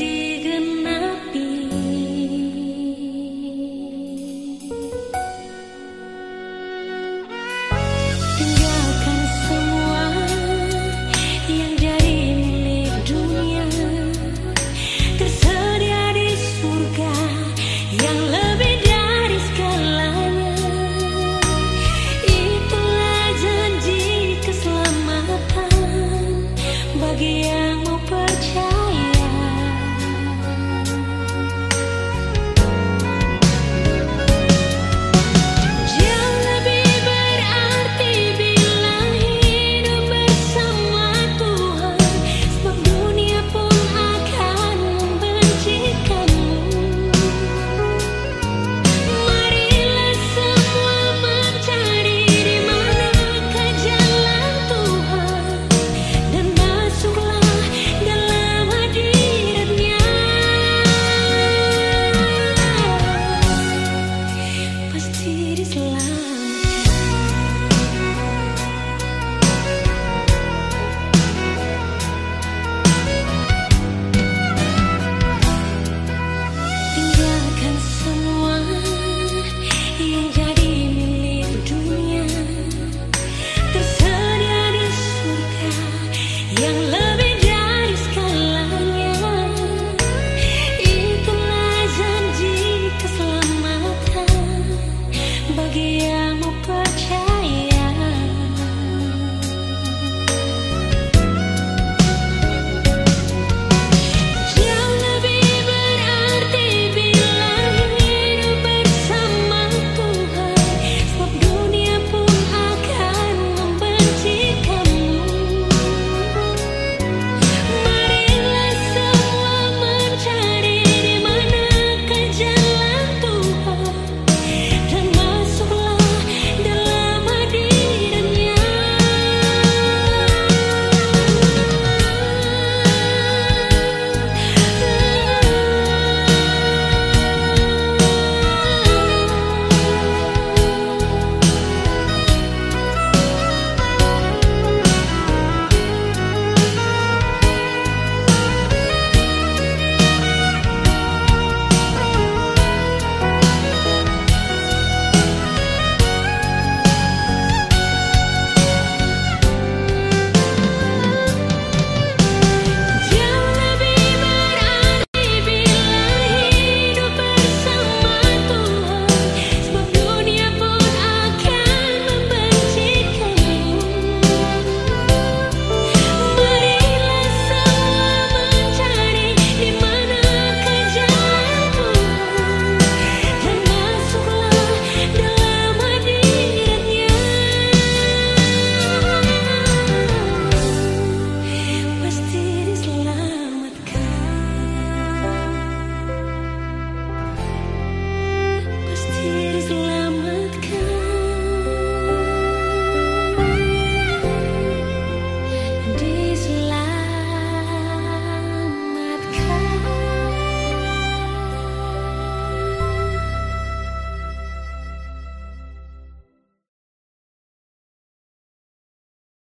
Dee.